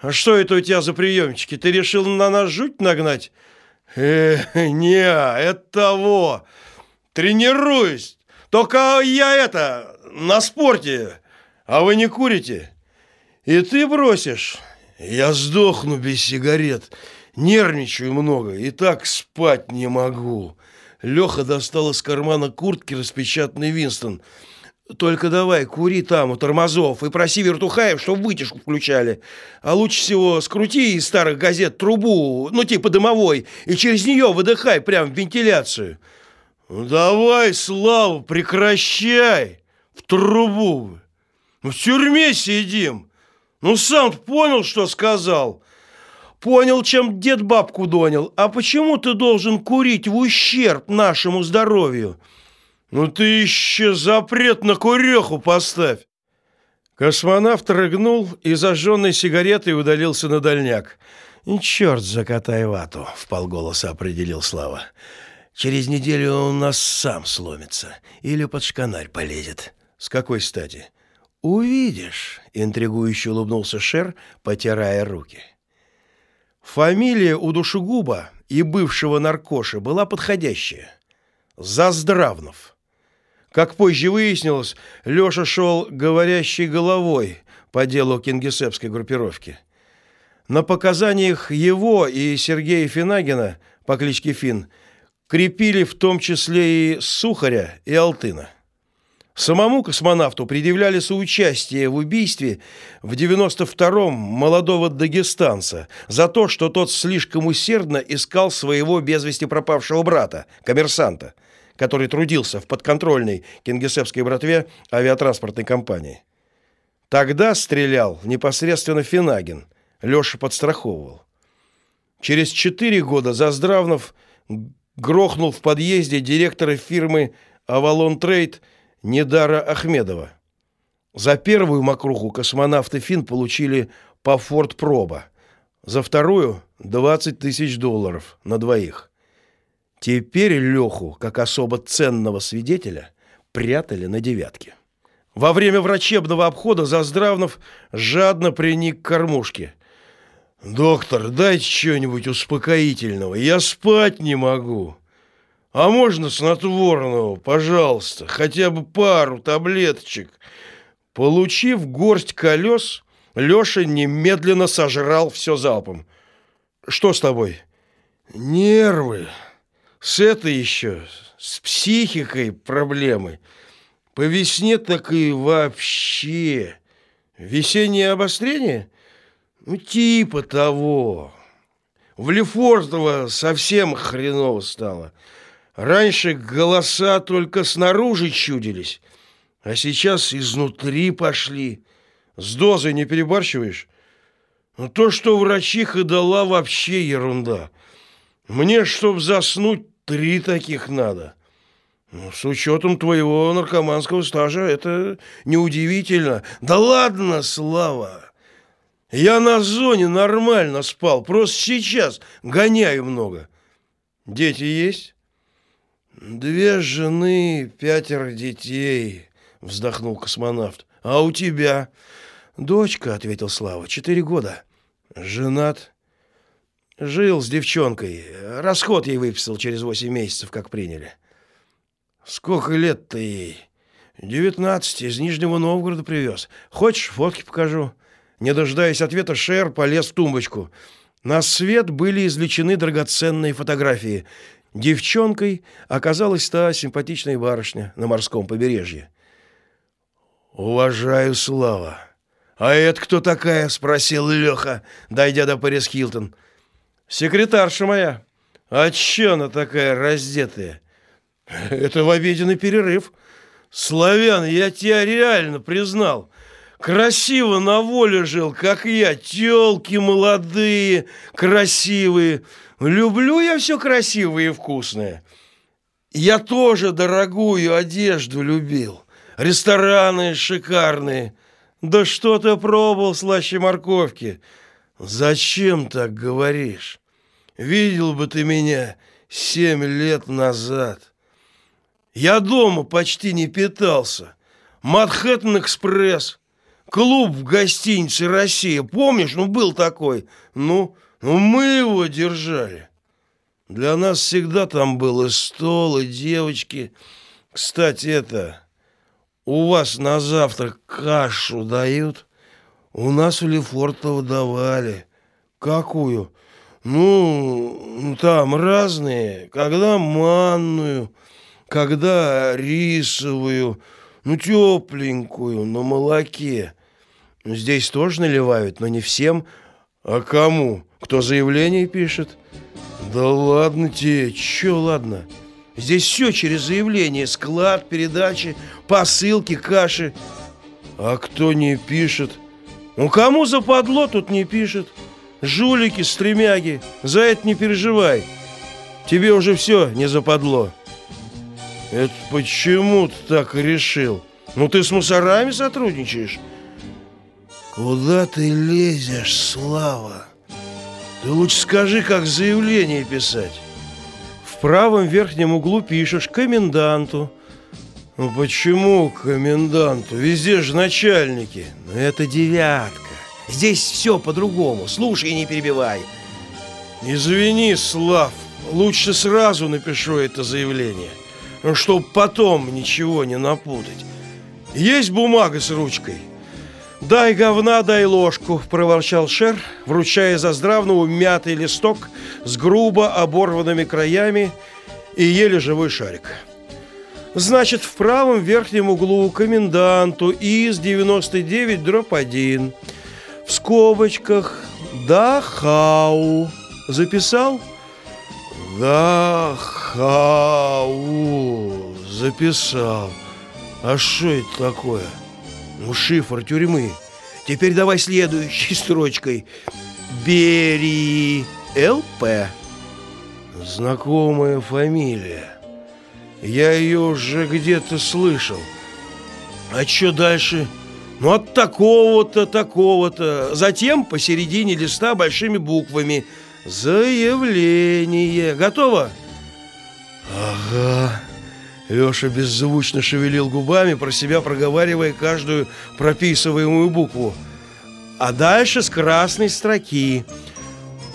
А что это у тебя за приемчики? Ты решил на нас жуть нагнать? Э, не, это того. Тренируюсь. Только я это, на спорте. А вы не курите? И ты бросишь? Я сдохну без сигарет. Нервничаю много и так спать не могу. Леха достал из кармана куртки распечатанный Винстон. Только давай, кури там у тормозов и проси вертухаев, чтобы вытяжку включали. А лучше всего скрути из старых газет трубу, ну типа дымовой, и через нее выдыхай прям в вентиляцию. Ну давай, Слава, прекращай. В трубу. Мы в тюрьме сидим. Ну сам понял, что сказал. Понял, чем дед бабку донил. А почему ты должен курить в ущерб нашему здоровью? Ну ты еще запрет на куреху поставь. Космонавт рыгнул и зажженной сигаретой удалился на дальняк. «Черт, закатай вату», — вполголоса определил Слава. «Через неделю он у нас сам сломится или под шканарь полезет». «С какой стати?» «Увидишь», — интригующе улыбнулся Шер, потирая руки. Фамилия у душегуба и бывшего наркоша была подходящая. Заздравнов. Как позже выяснилось, Лёша шел говорящей головой по делу кингисеппской группировки. На показаниях его и Сергея Финагина по кличке Фин крепили в том числе и Сухаря и Алтына. Самому космонавту предъявляли соучастие в убийстве в 92-м молодого дагестанца за то, что тот слишком усердно искал своего без вести пропавшего брата, коммерсанта, который трудился в подконтрольной кингисеппской братве авиатранспортной компании. Тогда стрелял непосредственно Финагин, Леша подстраховывал. Через четыре года Заздравнов грохнул в подъезде директора фирмы «Авалон Трейд» Недара Ахмедова. За первую мокруху космонавты Фин получили по Форт Проба, за вторую 20 тысяч долларов на двоих. Теперь Леху, как особо ценного свидетеля, прятали на девятке. Во время врачебного обхода Заздравнов жадно приник к кормушке. «Доктор, дайте что-нибудь успокоительного, я спать не могу». А можно снотворного, пожалуйста, хотя бы пару таблеточек. Получив горсть колес, Леша немедленно сожрал все залпом. Что с тобой? Нервы. С этой еще, с психикой проблемы. По весне так и вообще. Весеннее обострение? Ну, типа того. В Лефортово совсем хреново стало. Раньше голоса только снаружи чудились, а сейчас изнутри пошли. С дозой не перебарщиваешь? Но ну, то, что врачиха дала, вообще ерунда. Мне, чтоб заснуть, три таких надо. Ну, с учетом твоего наркоманского стажа это неудивительно. Да ладно, Слава. Я на зоне нормально спал, просто сейчас гоняю много. Дети есть? «Две жены, пятеро детей», — вздохнул космонавт. «А у тебя?» «Дочка», — ответил Слава, — «четыре года». «Женат?» «Жил с девчонкой. Расход ей выписал через восемь месяцев, как приняли». «Сколько лет-то ей?» «Девятнадцать. Из Нижнего Новгорода привез. Хочешь, фотки покажу?» Не дожидаясь ответа, Шер полез в тумбочку. На свет были извлечены драгоценные фотографии. Девчонкой оказалась та симпатичная барышня на морском побережье. «Уважаю, Слава. А это кто такая?» – спросил Леха, дойдя до Пэрис Хилтон. «Секретарша моя. А че она такая раздетая?» «Это в обеденный перерыв. Славян, я тебя реально признал. Красиво на воле жил, как я. Тёлки молодые, красивые». Люблю я все красивое и вкусное. Я тоже дорогую одежду любил. Рестораны шикарные. Да что ты пробовал слаще морковки? Зачем так говоришь? Видел бы ты меня семь лет назад. Я дома почти не питался. Манхэттен-экспресс. клуб в гостинице «Россия». Помнишь? Ну, был такой. Ну, ну мы его держали. Для нас всегда там был и стол, и девочки. Кстати, это... У вас на завтрак кашу дают? У нас у Лефортова давали. Какую? Ну, там разные. Когда манную, когда рисовую, ну, тепленькую, на молоке. Здесь тоже наливают, но не всем. А кому? Кто заявление пишет? Да ладно тебе, чё ладно? Здесь все через заявление. Склад, передачи, посылки, каши. А кто не пишет? Ну, кому западло, тут не пишет. Жулики, стремяги, за это не переживай. Тебе уже все не западло. Это почему ты так решил? Ну ты с мусорами сотрудничаешь? Куда ты лезешь, Слава? Ты лучше скажи, как заявление писать. В правом верхнем углу пишешь коменданту. Ну почему коменданту? Везде же начальники. Ну это девятка. Здесь все по-другому. Слушай и не перебивай. Извини, Слав, лучше сразу напишу это заявление, чтобы потом ничего не напутать. Есть бумага с ручкой? «Дай говна, дай ложку», – проворчал Шер, вручая за здравную мятый листок с грубо оборванными краями и еле живой шарик. «Значит, в правом верхнем углу коменданту из 99 дробь 1 в скобочках «Дахау». Записал? «Дахау». Записал. А что это такое? Ну, шифр тюрьмы. Теперь давай следующей строчкой. Бери ЛП. Знакомая фамилия. Я ее уже где-то слышал. А что дальше? Ну, от такого-то, такого-то. Затем посередине листа большими буквами «Заявление». Готово? Ага. Леша беззвучно шевелил губами, про себя проговаривая каждую прописываемую букву. А дальше с красной строки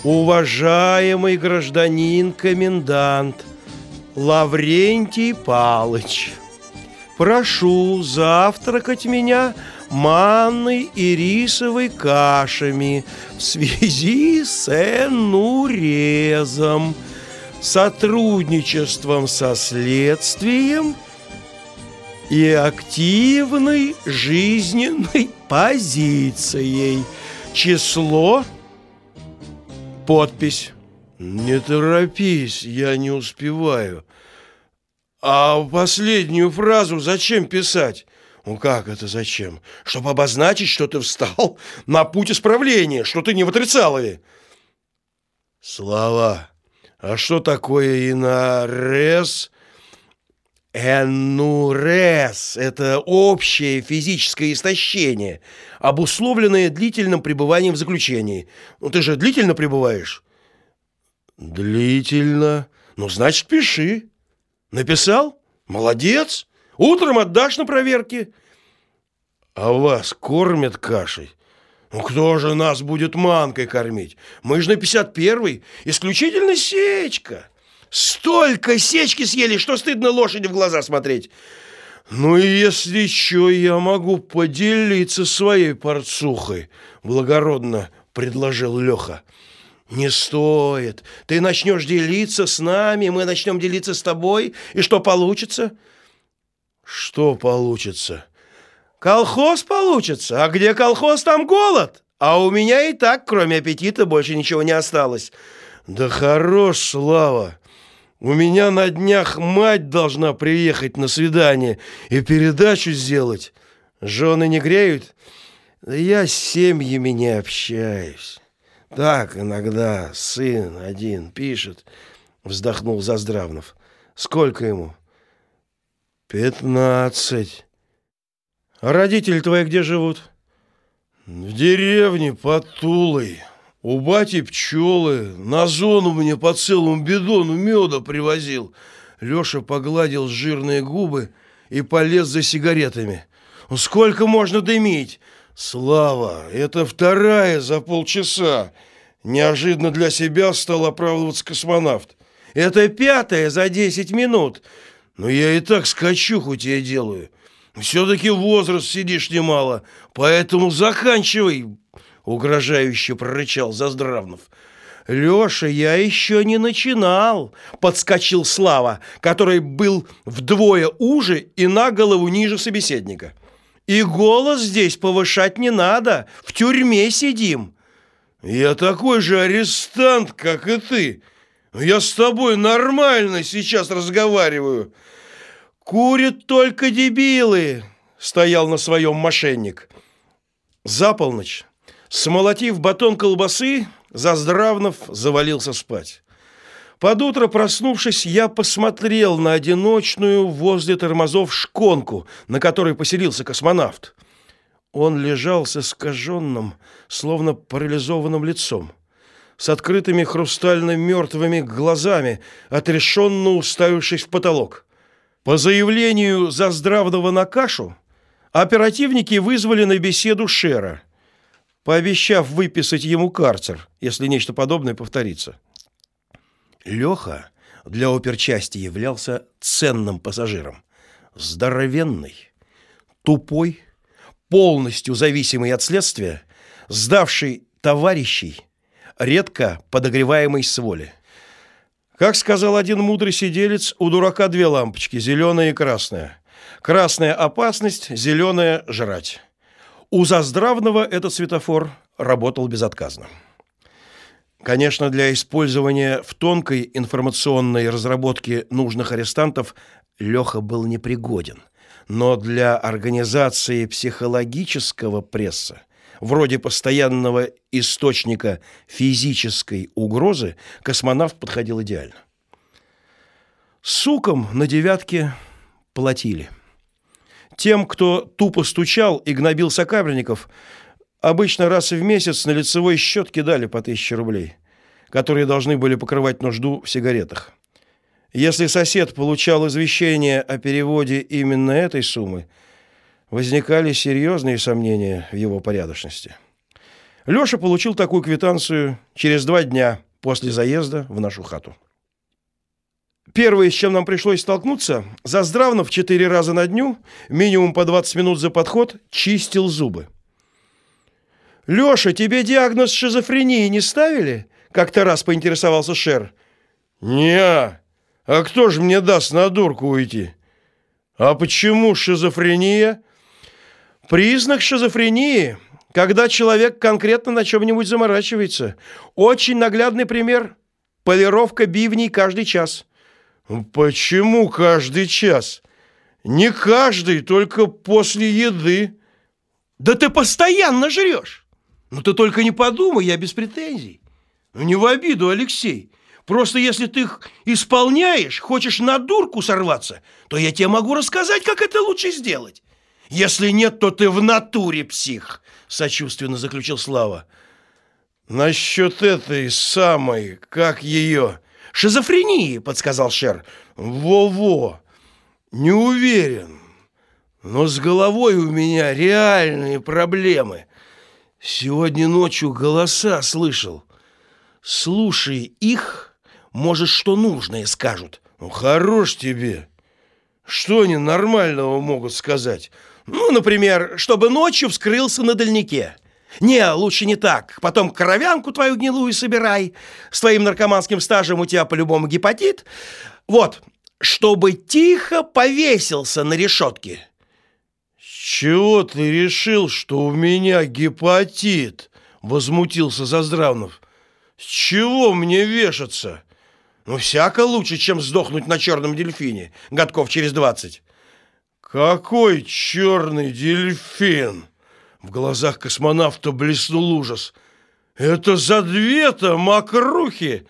«Уважаемый гражданин-комендант Лаврентий Палыч, прошу завтракать меня манной и рисовой кашами в связи с энурезом, сотрудничеством со следствием и активной жизненной позицией. Число, подпись. Не торопись, я не успеваю. А последнюю фразу зачем писать? Ну как это зачем? Чтобы обозначить, что ты встал на путь исправления, что ты не в отрицалове. Слова. А что такое инорез? Энурез – это общее физическое истощение, обусловленное длительным пребыванием в заключении. Ну, ты же длительно пребываешь? Длительно. Ну, значит, пиши. Написал? Молодец. Утром отдашь на проверке. А вас кормят кашей? Ну кто же нас будет манкой кормить? Мы же на 51-й. Исключительно сечка. Столько сечки съели, что стыдно лошади в глаза смотреть. Ну если что, я могу поделиться своей порцухой, благородно предложил Леха. Не стоит. Ты начнешь делиться с нами, мы начнем делиться с тобой. И что получится? Что получится? Колхоз получится. А где колхоз, там голод. А у меня и так, кроме аппетита, больше ничего не осталось. Да хорош, Слава. У меня на днях мать должна приехать на свидание и передачу сделать. Жены не греют? Я с семьями не общаюсь. Так иногда сын один пишет, вздохнул Заздравнов. Сколько ему? Пятнадцать. А родители твои где живут? В деревне под Тулой. У бати пчелы. На зону мне по целому бидону меда привозил. Леша погладил жирные губы и полез за сигаретами. «Ну, сколько можно дымить? Слава, это вторая за полчаса. Неожиданно для себя стал оправдываться космонавт. Это пятая за десять минут. Но я и так скачу, хоть я делаю. Все-таки возраст сидишь немало, поэтому заканчивай, угрожающе прорычал Заздравнов. «Леша, я еще не начинал!» – подскочил Слава, который был вдвое уже и на голову ниже собеседника. «И голос здесь повышать не надо, в тюрьме сидим!» «Я такой же арестант, как и ты! Я с тобой нормально сейчас разговариваю!» «Курят только дебилы!» – стоял на своем мошенник. За полночь, смолотив батон колбасы, Заздравнов завалился спать. Под утро, проснувшись, я посмотрел на одиночную возле тормозов шконку, на которой поселился космонавт. Он лежал с искаженным, словно парализованным лицом, с открытыми хрустально-мертвыми глазами, отрешенно уставившись в потолок. По заявлению Заздравного на кашу, оперативники вызвали на беседу Шера – пообещав выписать ему карцер, если нечто подобное повторится. Леха для оперчасти являлся ценным пассажиром. Здоровенный, тупой, полностью зависимый от следствия, сдавший товарищей, редко подогреваемый с воли. Как сказал один мудрый сиделец, у дурака две лампочки, зеленая и красная. Красная – опасность, зеленая – жрать. У Заздравного этот светофор работал безотказно. Конечно, для использования в тонкой информационной разработке нужных арестантов Леха был непригоден. Но для организации психологического пресса, вроде постоянного источника физической угрозы, космонавт подходил идеально. Сукам на девятке платили. Тем, кто тупо стучал и гнобил сокамерников, обычно раз в месяц на лицевой счет кидали по тысяче рублей, которые должны были покрывать нужду в сигаретах. Если сосед получал извещение о переводе именно этой суммы, возникали серьезные сомнения в его порядочности. Леша получил такую квитанцию через два дня после заезда в нашу хату. Первое, с чем нам пришлось столкнуться, Заздравнов четыре раза на дню, минимум по 20 минут за подход, чистил зубы. «Леша, тебе диагноз шизофрении не ставили?» Как-то раз поинтересовался Шер. не -а. кто же мне даст на дурку уйти?» «А почему шизофрения?» «Признак шизофрении, когда человек конкретно на чем-нибудь заморачивается. Очень наглядный пример. Полировка бивней каждый час». Почему каждый час? Не каждый, только после еды. Да ты постоянно жрешь. Ну ты только не подумай, я без претензий. Ну не в обиду, Алексей. Просто если ты их исполняешь, хочешь на дурку сорваться, то я тебе могу рассказать, как это лучше сделать. Если нет, то ты в натуре псих, сочувственно заключил Слава. Насчет этой самой, как ее, шизофрении, подсказал Шер. Во-во. Не уверен. Но с головой у меня реальные проблемы. Сегодня ночью голоса слышал. Слушай их, может, что нужное скажут. Ну, хорош тебе. Что они нормального могут сказать? Ну, например, чтобы ночью вскрылся на дальнике. Не, лучше не так. Потом кровянку твою гнилую собирай. С твоим наркоманским стажем у тебя по-любому гепатит. Вот, чтобы тихо повесился на решетке. Чего ты решил, что у меня гепатит? Возмутился Заздравнов. С чего мне вешаться? Ну, всяко лучше, чем сдохнуть на черном дельфине, годков через двадцать. Какой черный дельфин? В глазах космонавта блеснул ужас. «Это за две-то мокрухи!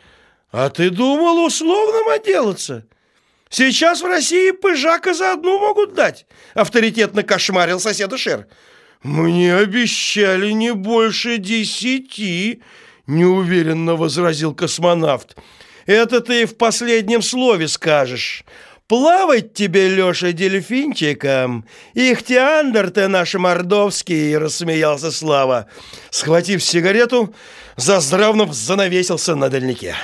А ты думал условным отделаться? Сейчас в России пыжака за одну могут дать!» Авторитетно кошмарил соседа Шер. «Мне обещали не больше десяти!» Неуверенно возразил космонавт. «Это ты в последнем слове скажешь!» Плавать тебе, Леша, дельфинчиком. Ихтиандр ты наш мордовский, рассмеялся Слава. Схватив сигарету, заздравно занавесился на дальнике.